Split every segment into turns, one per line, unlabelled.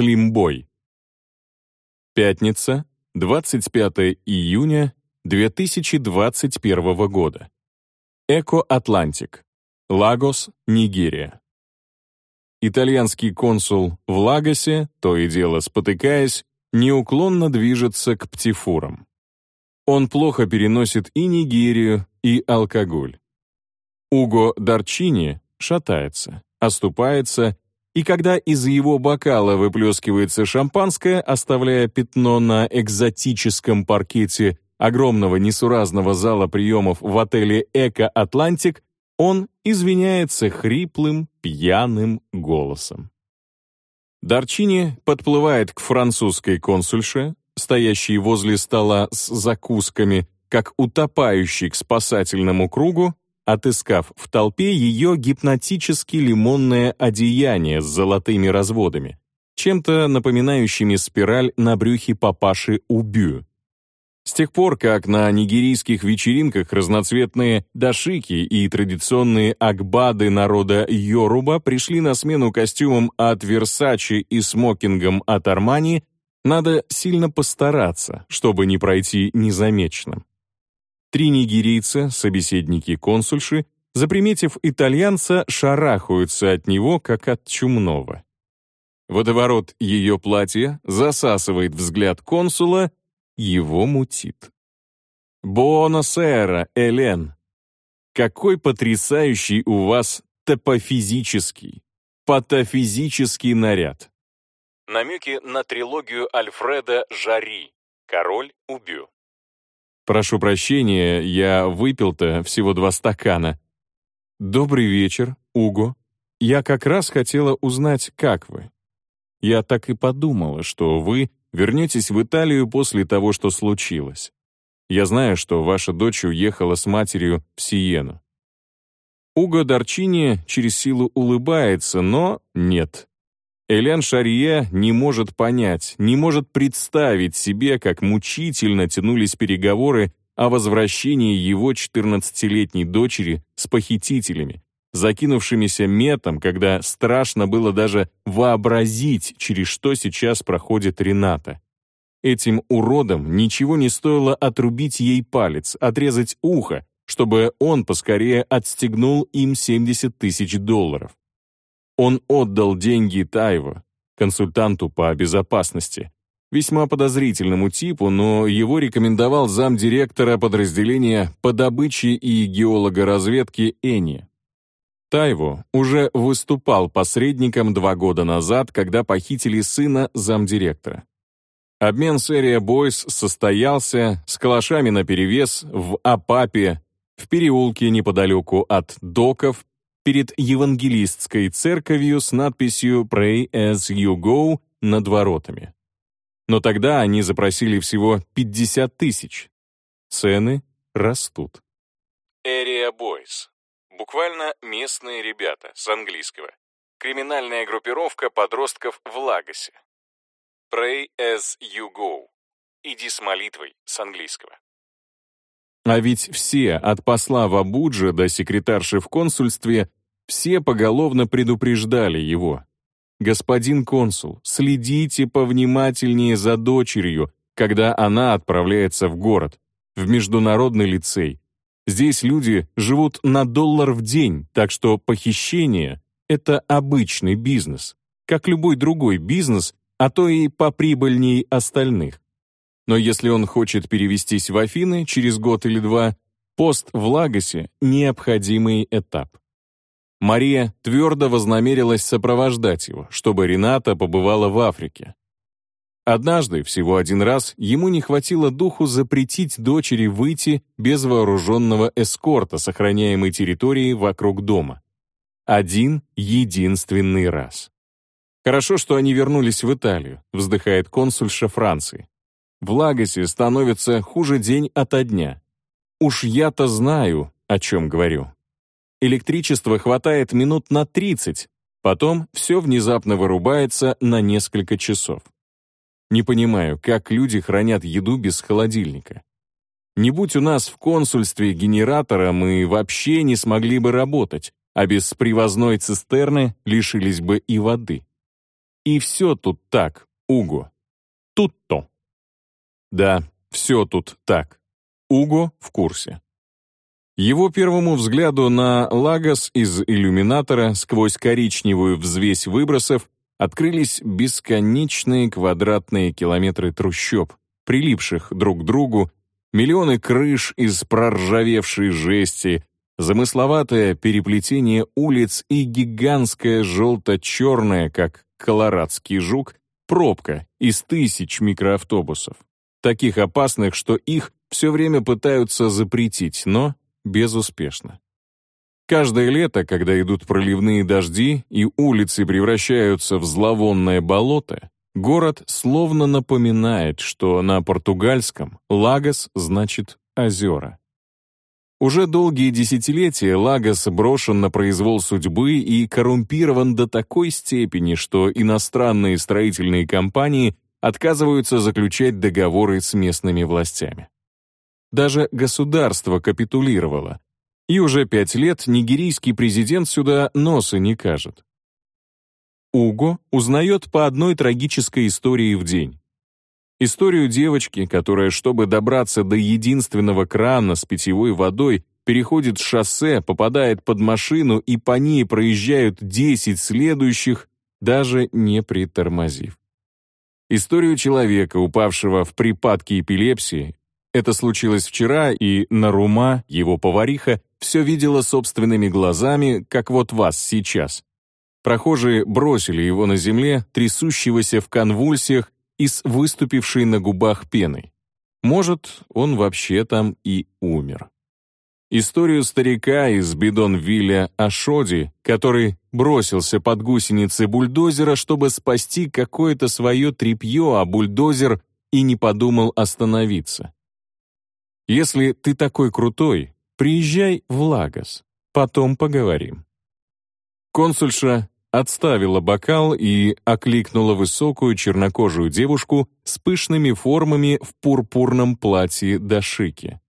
Слимбой. Пятница, 25 июня 2021 года. Эко-Атлантик. Лагос, Нигерия. Итальянский консул в Лагосе, то и дело спотыкаясь, неуклонно движется к птифурам. Он плохо переносит и Нигерию, и алкоголь. Уго Дарчини шатается, оступается, и когда из его бокала выплескивается шампанское, оставляя пятно на экзотическом паркете огромного несуразного зала приемов в отеле «Эко Атлантик», он извиняется хриплым, пьяным голосом. Дарчини подплывает к французской консульше, стоящей возле стола с закусками, как утопающий к спасательному кругу, отыскав в толпе ее гипнотически лимонное одеяние с золотыми разводами, чем-то напоминающими спираль на брюхе папаши Убю. С тех пор, как на нигерийских вечеринках разноцветные дашики и традиционные акбады народа Йоруба пришли на смену костюмам от Версачи и смокингам от Армани, надо сильно постараться, чтобы не пройти незамеченным. Три нигерийца, собеседники консульши, заприметив итальянца, шарахаются от него, как от чумного. Водоворот ее платья засасывает взгляд консула, его мутит. «Буоносера, Элен! Какой потрясающий у вас топофизический, патофизический наряд!» Намеки на трилогию Альфреда Жари «Король убью». Прошу прощения, я выпил-то всего два стакана. Добрый вечер, Уго. Я как раз хотела узнать, как вы. Я так и подумала, что вы вернетесь в Италию после того, что случилось. Я знаю, что ваша дочь уехала с матерью в Сиену. Уго Дарчини через силу улыбается, но нет. Элен Шарье не может понять, не может представить себе, как мучительно тянулись переговоры о возвращении его 14-летней дочери с похитителями, закинувшимися метом, когда страшно было даже вообразить, через что сейчас проходит Рената. Этим уродам ничего не стоило отрубить ей палец, отрезать ухо, чтобы он поскорее отстегнул им 70 тысяч долларов. Он отдал деньги Тайво, консультанту по безопасности, весьма подозрительному типу, но его рекомендовал замдиректора подразделения по добыче и геологоразведке Эни. Тайво уже выступал посредником два года назад, когда похитили сына замдиректора. Обмен с Area Boys состоялся с калашами наперевес в Апапе, в переулке неподалеку от доков перед евангелистской церковью с надписью «Pray as you go» над воротами. Но тогда они запросили всего 50 тысяч. Цены растут. Area Boys. Буквально местные ребята с английского. Криминальная группировка подростков в Лагосе. Pray as you go. Иди с молитвой с английского. А ведь все, от посла в Абудже до секретарши в консульстве, все поголовно предупреждали его. «Господин консул, следите повнимательнее за дочерью, когда она отправляется в город, в международный лицей. Здесь люди живут на доллар в день, так что похищение — это обычный бизнес, как любой другой бизнес, а то и поприбыльней остальных. Но если он хочет перевестись в Афины через год или два, пост в Лагосе — необходимый этап. Мария твердо вознамерилась сопровождать его, чтобы Рената побывала в Африке. Однажды, всего один раз, ему не хватило духу запретить дочери выйти без вооруженного эскорта с охраняемой территории вокруг дома. Один единственный раз. Хорошо, что они вернулись в Италию, вздыхает консульша Франции. В Лагосе становится хуже день ото дня. Уж я-то знаю, о чем говорю. Электричества хватает минут на 30, потом все внезапно вырубается на несколько часов. Не понимаю, как люди хранят еду без холодильника. Не будь у нас в консульстве генератора, мы вообще не смогли бы работать, а без привозной цистерны лишились бы и воды. И все тут так, Уго. Тут-то. Да, все тут так. Уго в курсе. Его первому взгляду на Лагос из иллюминатора сквозь коричневую взвесь выбросов открылись бесконечные квадратные километры трущоб, прилипших друг к другу, миллионы крыш из проржавевшей жести, замысловатое переплетение улиц и гигантская желто-черная, как колорадский жук, пробка из тысяч микроавтобусов, таких опасных, что их все время пытаются запретить, но безуспешно. Каждое лето, когда идут проливные дожди и улицы превращаются в зловонное болото, город словно напоминает, что на португальском «лагос» значит «озера». Уже долгие десятилетия Лагос брошен на произвол судьбы и коррумпирован до такой степени, что иностранные строительные компании отказываются заключать договоры с местными властями. Даже государство капитулировало. И уже пять лет нигерийский президент сюда носа не кажет. Уго узнает по одной трагической истории в день. Историю девочки, которая, чтобы добраться до единственного крана с питьевой водой, переходит шоссе, попадает под машину и по ней проезжают 10 следующих, даже не притормозив. Историю человека, упавшего в припадке эпилепсии это случилось вчера, и Нарума, его повариха, все видела собственными глазами, как вот вас сейчас. Прохожие бросили его на земле, трясущегося в конвульсиях и с выступившей на губах пеной. Может, он вообще там и умер. Историю старика из Бидонвилля Ашоди, который бросился под гусеницы бульдозера, чтобы спасти какое-то свое тряпье, а бульдозер и не подумал остановиться. Если ты такой крутой, приезжай в Лагос, потом поговорим». Консульша отставила бокал и окликнула высокую чернокожую девушку с пышными формами в пурпурном платье до шики.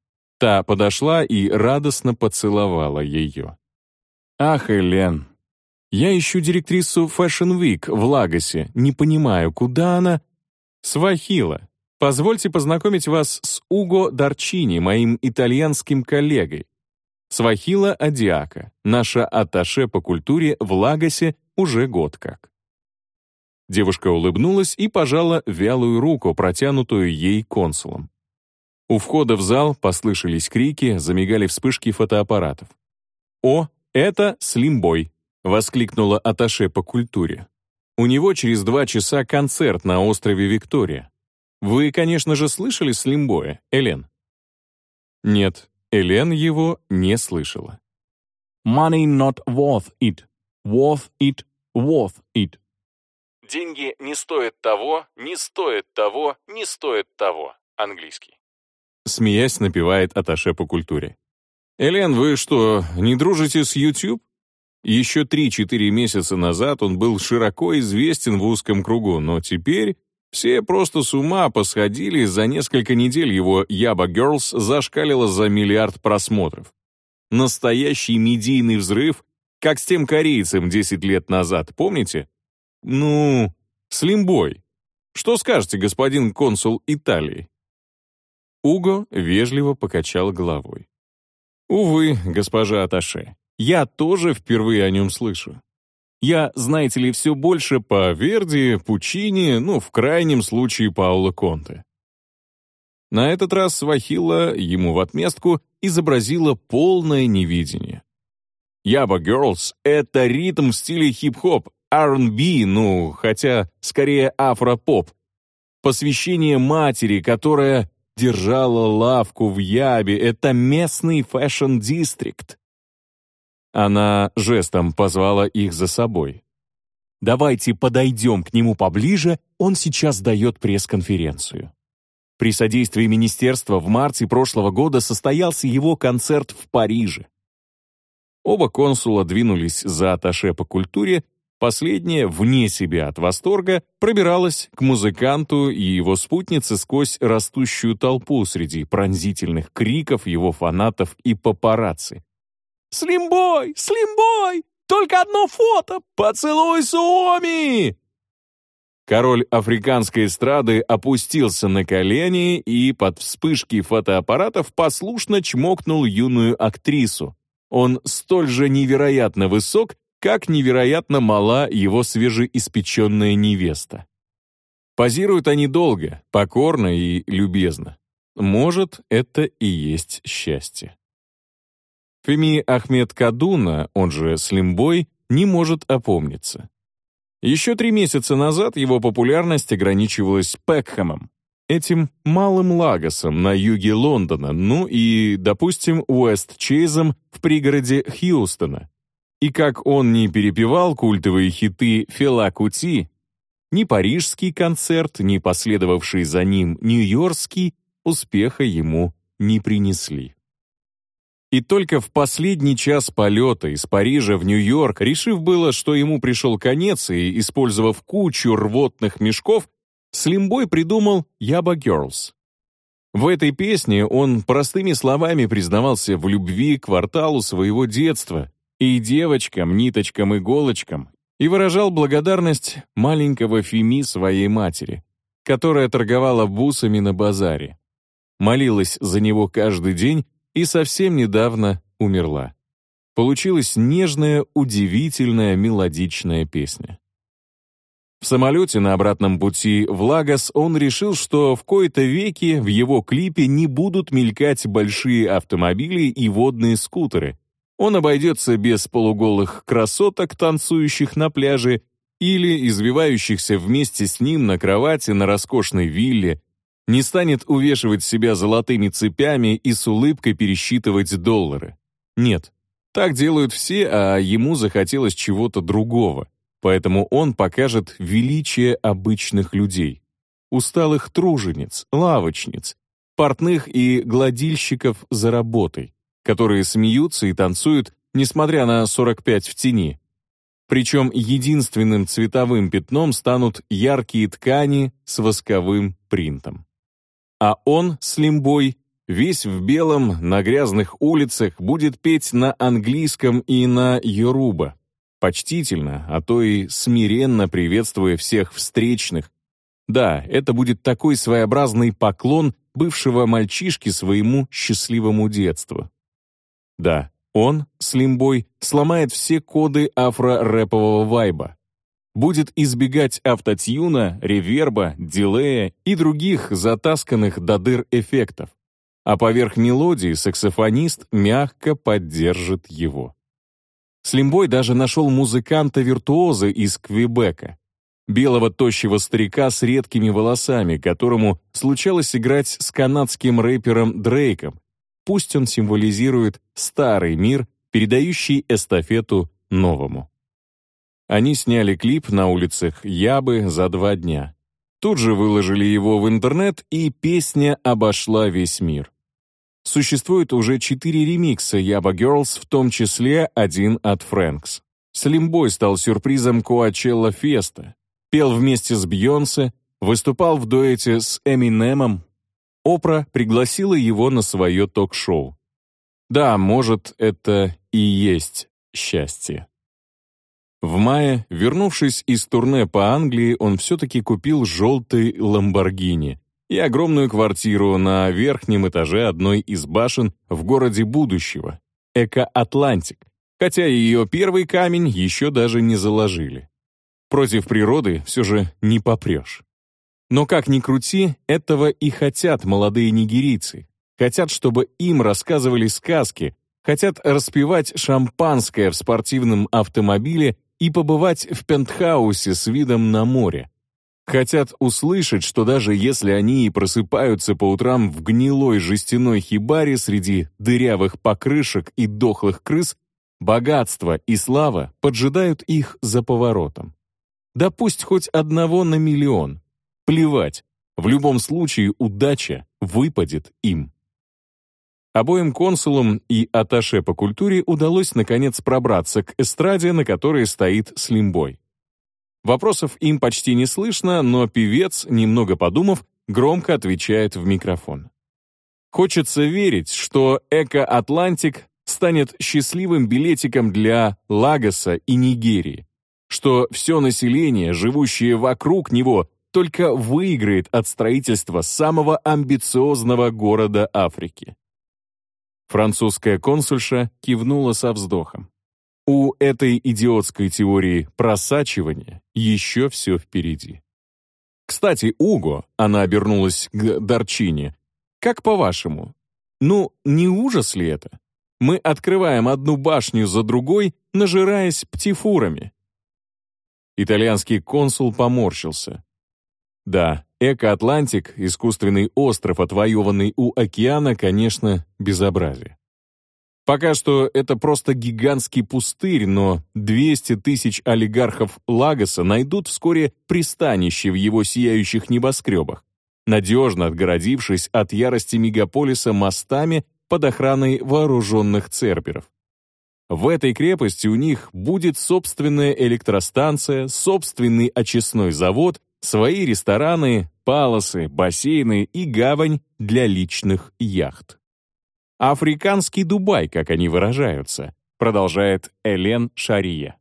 Та подошла и радостно поцеловала ее. «Ах, Элен, я ищу директрису Fashion Week в Лагосе, не понимаю, куда она...» «Свахила, Позвольте познакомить вас с Уго Дарчини, моим итальянским коллегой. Свахила Адиака, наша атташе по культуре в Лагосе уже год как. Девушка улыбнулась и пожала вялую руку, протянутую ей консулом. У входа в зал послышались крики, замигали вспышки фотоаппаратов. «О, это Слимбой!» — воскликнула Аташе по культуре. «У него через два часа концерт на острове Виктория. Вы, конечно же, слышали Слимбоя, Элен? Нет, Элен его не слышала.
Money not worth it. Worth it, worth it.
Деньги не стоят того, не стоят того, не стоят того. Английский. Смеясь, напевает Аташе по культуре. «Элен, вы что, не дружите с YouTube?» Еще 3-4 месяца назад он был широко известен в узком кругу, но теперь все просто с ума посходили, за несколько недель его «Яба Girls зашкалило за миллиард просмотров. Настоящий медийный взрыв, как с тем корейцем 10 лет назад, помните? Ну, Слимбой. Что скажете, господин консул Италии? Уго вежливо покачал головой. Увы, госпожа Аташе, я тоже впервые о нем слышу. Я, знаете ли, все больше по Верди, Пучини, ну, в крайнем случае, Паула Конте. На этот раз Свахила ему в отместку изобразила полное невидение. Яба Girls — это ритм в стиле хип-хоп, R&B, ну, хотя скорее афро-поп. Посвящение матери, которая держала лавку в Ябе, это местный фэшн-дистрикт. Она жестом позвала их за собой. «Давайте подойдем к нему поближе, он сейчас дает пресс-конференцию». При содействии министерства в марте прошлого года состоялся его концерт в Париже. Оба консула двинулись за аташе по культуре, последняя, вне себя от восторга, пробиралась к музыканту и его спутнице сквозь растущую толпу среди пронзительных криков его фанатов и папарацци,
«Слимбой! Слимбой! Только одно фото! Поцелуй Суоми!»
Король африканской эстрады опустился на колени и под вспышки фотоаппаратов послушно чмокнул юную актрису. Он столь же невероятно высок, как невероятно мала его свежеиспеченная невеста. Позируют они долго, покорно и любезно. Может, это и есть счастье. Феми Ахмед Кадуна, он же Слимбой, не может опомниться. Еще три месяца назад его популярность ограничивалась Пекхэмом, этим малым Лагосом на юге Лондона, ну и, допустим, Уэст-Чейзом в пригороде Хьюстона. И как он не перепевал культовые хиты Фела Кути, ни парижский концерт, ни последовавший за ним нью-йоркский успеха ему не принесли. И только в последний час полета из Парижа в Нью-Йорк, решив было, что ему пришел конец, и использовав кучу рвотных мешков, Слимбой придумал «Яба Girls». В этой песне он простыми словами признавался в любви к кварталу своего детства и девочкам, ниточкам, иголочкам, и выражал благодарность маленького Феми своей матери, которая торговала бусами на базаре. Молилась за него каждый день и совсем недавно умерла. Получилась нежная, удивительная, мелодичная песня. В самолете на обратном пути в Лагос он решил, что в кои-то веки в его клипе не будут мелькать большие автомобили и водные скутеры. Он обойдется без полуголых красоток, танцующих на пляже, или извивающихся вместе с ним на кровати на роскошной вилле, не станет увешивать себя золотыми цепями и с улыбкой пересчитывать доллары. Нет, так делают все, а ему захотелось чего-то другого, поэтому он покажет величие обычных людей. Усталых тружениц, лавочниц, портных и гладильщиков за работой, которые смеются и танцуют, несмотря на 45 в тени. Причем единственным цветовым пятном станут яркие ткани с восковым принтом. А он, Слимбой, весь в белом, на грязных улицах, будет петь на английском и на йоруба, почтительно, а то и смиренно приветствуя всех встречных. Да, это будет такой своеобразный поклон бывшего мальчишки своему счастливому детству. Да, он, Слимбой, сломает все коды афро-рэпового вайба, будет избегать автотюна, реверба, дилея и других затасканных до дыр эффектов, а поверх мелодии саксофонист мягко поддержит его. Слимбой даже нашел музыканта-виртуоза из Квебека, белого тощего старика с редкими волосами, которому случалось играть с канадским рэпером Дрейком. Пусть он символизирует старый мир, передающий эстафету новому. Они сняли клип на улицах Ябы за два дня. Тут же выложили его в интернет, и песня обошла весь мир. Существует уже четыре ремикса Яба Girls, в том числе один от Фрэнкс. Слимбой стал сюрпризом Коачелла Феста. Пел вместе с Бьонсе, выступал в дуэте с Эминемом. Опра пригласила его на свое ток-шоу. Да, может, это и есть счастье. В мае, вернувшись из турне по Англии, он все-таки купил желтый «Ламборгини» и огромную квартиру на верхнем этаже одной из башен в городе будущего, Эко-Атлантик, хотя ее первый камень еще даже не заложили. Против природы все же не попрешь. Но как ни крути, этого и хотят молодые нигерийцы. Хотят, чтобы им рассказывали сказки, хотят распивать шампанское в спортивном автомобиле и побывать в пентхаусе с видом на море. Хотят услышать, что даже если они и просыпаются по утрам в гнилой жестяной хибаре среди дырявых покрышек и дохлых крыс, богатство и слава поджидают их за поворотом. Да пусть хоть одного на миллион. Плевать. В любом случае удача выпадет им. Обоим консулам и аташе по культуре удалось наконец пробраться к эстраде, на которой стоит Слимбой. Вопросов им почти не слышно, но певец, немного подумав, громко отвечает в микрофон. Хочется верить, что Эко-Атлантик станет счастливым билетиком для Лагоса и Нигерии, что все население, живущее вокруг него, только выиграет от строительства самого амбициозного города Африки. Французская консульша кивнула со вздохом. У этой идиотской теории просачивания еще все впереди. Кстати, Уго, она обернулась к Дорчине, как по-вашему? Ну, не ужас ли это? Мы открываем одну башню за другой, нажираясь птифурами. Итальянский консул поморщился. Да, Эко-Атлантик, искусственный остров, отвоеванный у океана, конечно, безобразие. Пока что это просто гигантский пустырь, но 200 тысяч олигархов Лагоса найдут вскоре пристанище в его сияющих небоскребах, надежно отгородившись от ярости мегаполиса мостами под охраной вооруженных церберов. В этой крепости у них будет собственная электростанция, собственный очистной завод, свои рестораны, паласы, бассейны и гавань для личных яхт. «Африканский Дубай», как они выражаются, продолжает Элен Шария.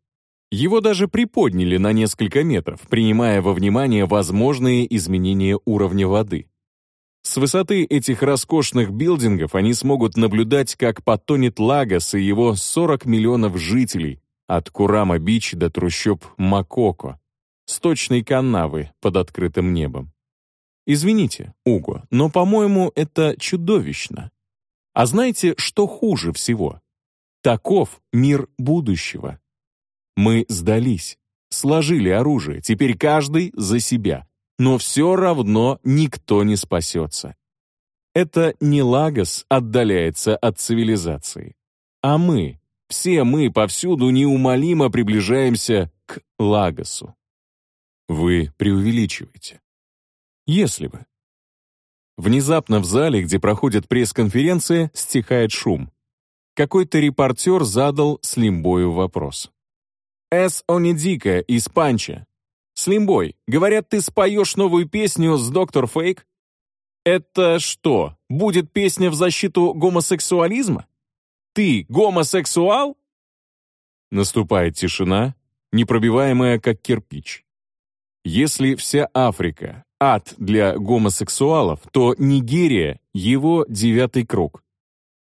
Его даже приподняли на несколько метров, принимая во внимание возможные изменения уровня воды. С высоты этих роскошных билдингов они смогут наблюдать, как потонет Лагос и его 40 миллионов жителей от Курама-Бич до трущоб Макоко, сточной канавы под открытым небом. Извините, Уго, но, по-моему, это чудовищно. А знаете, что хуже всего? Таков мир будущего. Мы сдались, сложили оружие, теперь каждый за себя но все равно никто не спасется. Это не Лагос отдаляется от цивилизации, а мы, все мы повсюду неумолимо приближаемся к Лагосу. Вы преувеличиваете. Если бы. Внезапно в зале, где проходит пресс-конференция, стихает шум. Какой-то репортер задал Слимбою вопрос. «Эс Онидика из Панча, Слимбой, говорят, ты споешь новую песню с Доктор Фейк? Это что, будет песня в защиту гомосексуализма? Ты гомосексуал? Наступает тишина, непробиваемая как кирпич. Если вся Африка — ад для гомосексуалов, то Нигерия — его девятый круг.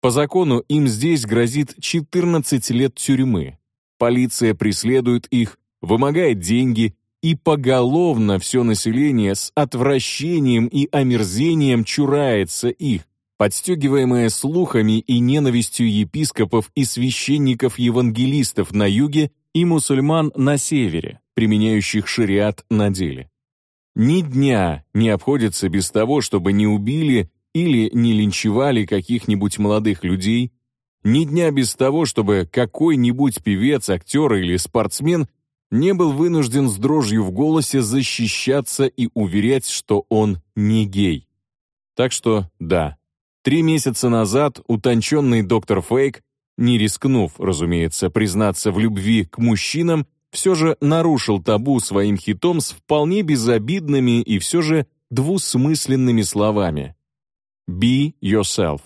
По закону им здесь грозит 14 лет тюрьмы. Полиция преследует их, вымогает деньги, и поголовно все население с отвращением и омерзением чурается их, подстегиваемое слухами и ненавистью епископов и священников-евангелистов на юге и мусульман на севере, применяющих шариат на деле. Ни дня не обходится без того, чтобы не убили или не линчевали каких-нибудь молодых людей, ни дня без того, чтобы какой-нибудь певец, актер или спортсмен не был вынужден с дрожью в голосе защищаться и уверять, что он не гей. Так что, да, три месяца назад утонченный доктор Фейк, не рискнув, разумеется, признаться в любви к мужчинам, все же нарушил табу своим хитом с вполне безобидными и все же двусмысленными словами. «Be yourself».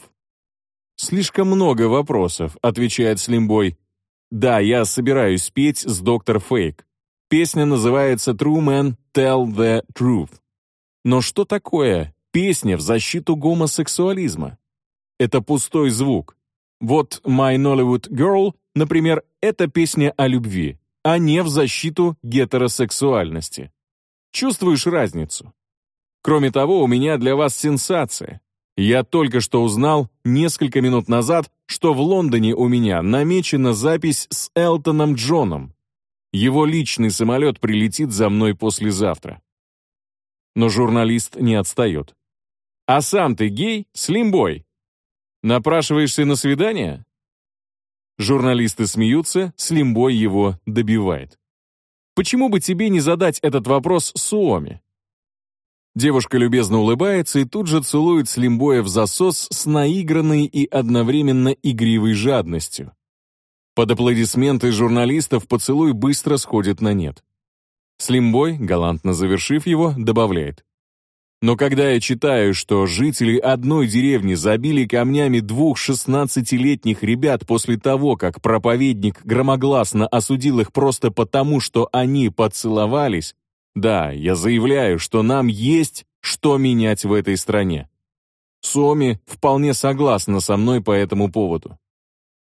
«Слишком много вопросов», — отвечает Слимбой. Да, я собираюсь спеть с Доктор Фейк. Песня называется «True Man Tell the Truth». Но что такое песня в защиту гомосексуализма? Это пустой звук. Вот «My Nollywood Girl», например, это песня о любви, а не в защиту гетеросексуальности. Чувствуешь разницу? Кроме того, у меня для вас сенсация. Я только что узнал, несколько минут назад, что в Лондоне у меня намечена запись с Элтоном Джоном. Его личный самолет прилетит за мной послезавтра. Но журналист не отстает. «А сам ты гей, слимбой? Напрашиваешься на свидание?» Журналисты смеются, слимбой его добивает. «Почему бы тебе не задать этот вопрос Суоми?» Девушка любезно улыбается и тут же целует Слимбоя в засос с наигранной и одновременно игривой жадностью. Под аплодисменты журналистов поцелуй быстро сходит на нет. Слимбой, галантно завершив его, добавляет. Но когда я читаю, что жители одной деревни забили камнями двух шестнадцатилетних ребят после того, как проповедник громогласно осудил их просто потому, что они поцеловались, да, я заявляю, что нам есть что менять в этой стране. Соми вполне согласна со мной по этому поводу.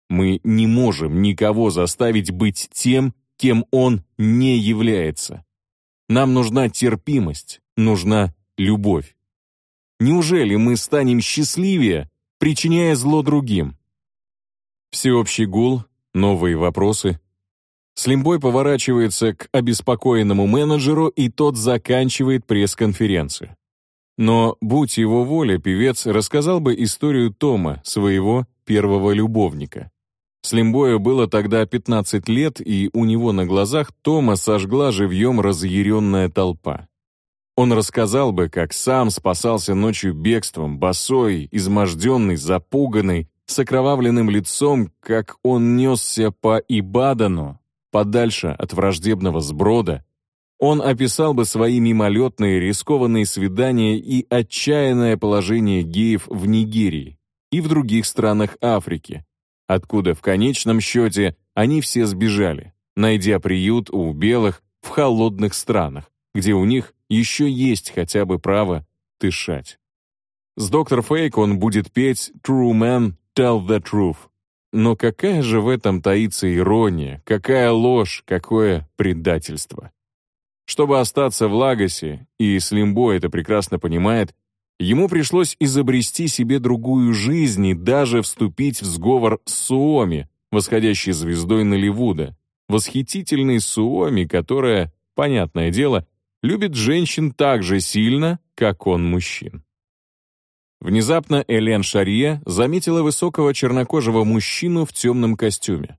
Мы не можем никого заставить быть тем, кем он не является. Нам нужна терпимость, нужна любовь. Неужели мы станем счастливее, причиняя зло другим? Всеобщий гул, новые вопросы. Слимбой поворачивается к обеспокоенному менеджеру, и тот заканчивает пресс-конференцию. Но, будь его воля, певец рассказал бы историю Тома, своего первого любовника. Слимбою было тогда 15 лет, и у него на глазах Тома сожгла живьем разъяренная толпа. Он рассказал бы, как сам спасался ночью бегством, босой, изможденный, запуганный, с окровавленным лицом, как он несся по Ибадану, подальше от враждебного сброда. Он описал бы свои мимолетные рискованные свидания и отчаянное положение геев в Нигерии и в других странах Африки, откуда в конечном счете они все сбежали, найдя приют у белых в холодных странах, где у них еще есть хотя бы право дышать. С доктор Фейк он будет петь «True Man, tell the truth». Но какая же в этом таится ирония, какая ложь, какое предательство. Чтобы остаться в Лагосе, и Слимбо это прекрасно понимает, ему пришлось изобрести себе другую жизнь и даже вступить в сговор с Суоми, восходящей звездой Наливуда, восхитительной Суоми, которая, понятное дело, любит женщин так же сильно, как он мужчин. Внезапно Элен Шарье заметила высокого чернокожего мужчину в темном костюме.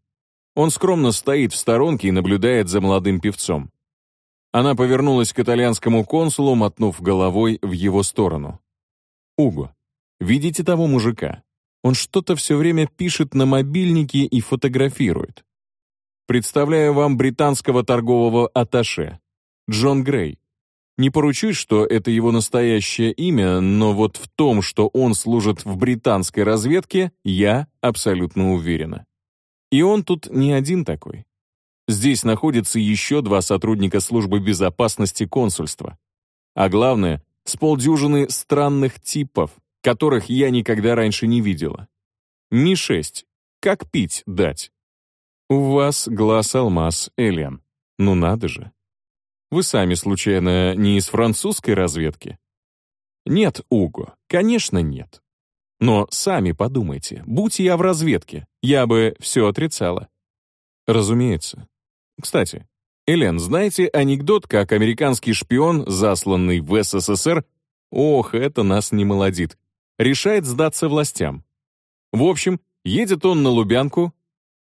Он скромно стоит в сторонке и наблюдает за молодым певцом. Она повернулась к итальянскому консулу, мотнув головой в его сторону. «Уго, видите того мужика? Он что-то все время пишет на мобильнике и фотографирует. Представляю вам британского торгового атташе. Джон Грей. Не поручусь, что это его настоящее имя, но вот в том, что он служит в британской разведке, я абсолютно уверена. И он тут не один такой. Здесь находится еще два сотрудника службы безопасности консульства. А главное, с полдюжины странных типов, которых я никогда раньше не видела. Не шесть. Как пить дать? У вас глаз-алмаз, Элен. Ну надо же. Вы сами, случайно, не из французской разведки? Нет, Уго, конечно, нет. Но сами подумайте, будь я в разведке, я бы все отрицала. Разумеется. Кстати, Элен, знаете анекдот, как американский шпион, засланный в СССР, ох, это нас не молодит, решает сдаться властям. В общем, едет он на Лубянку.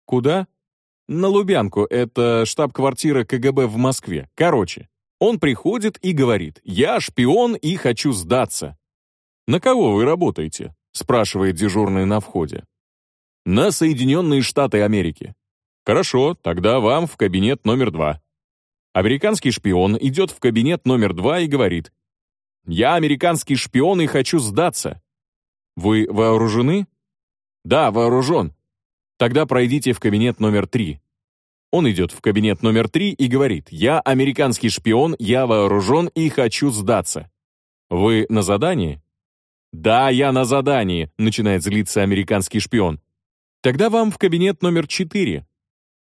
Куда? На Лубянку, это штаб-квартира КГБ в Москве. Короче, он приходит и говорит, «Я шпион и хочу сдаться». «На кого вы работаете?» — спрашивает дежурный на входе. «На Соединенные Штаты Америки». «Хорошо, тогда вам в кабинет номер два». Американский шпион идет в кабинет номер два и говорит, «Я американский шпион и хочу сдаться». «Вы вооружены?» «Да, вооружен. Тогда пройдите в кабинет номер три. Он идет в кабинет номер три и говорит, «Я американский шпион, я вооружен и хочу сдаться». «Вы на задании?» «Да, я на задании», — начинает злиться американский шпион. «Тогда вам в кабинет номер четыре».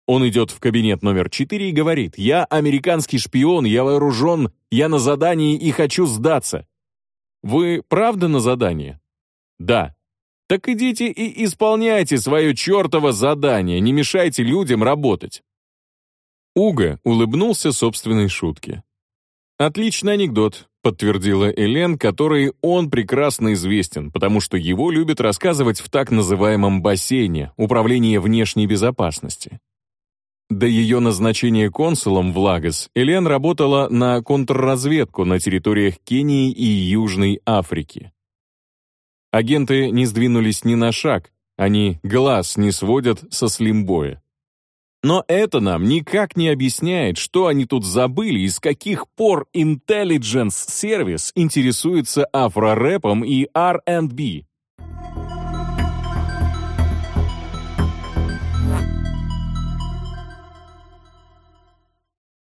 Он идет в кабинет номер четыре и говорит, «Я американский шпион, я вооружен, я на задании и хочу сдаться». «Вы правда на задании?» «Да». Так идите и исполняйте свое чертово задание, не мешайте людям работать. Уга улыбнулся собственной шутке. «Отличный анекдот», — подтвердила Элен, который он прекрасно известен, потому что его любят рассказывать в так называемом бассейне Управления внешней безопасности. До ее назначения консулом в Лагос Элен работала на контрразведку на территориях Кении и Южной Африки. Агенты не сдвинулись ни на шаг, они глаз не сводят со Слимбоя. Но это нам никак не объясняет, что они тут забыли и с каких пор Intelligence Service интересуется афрорэпом и R&B.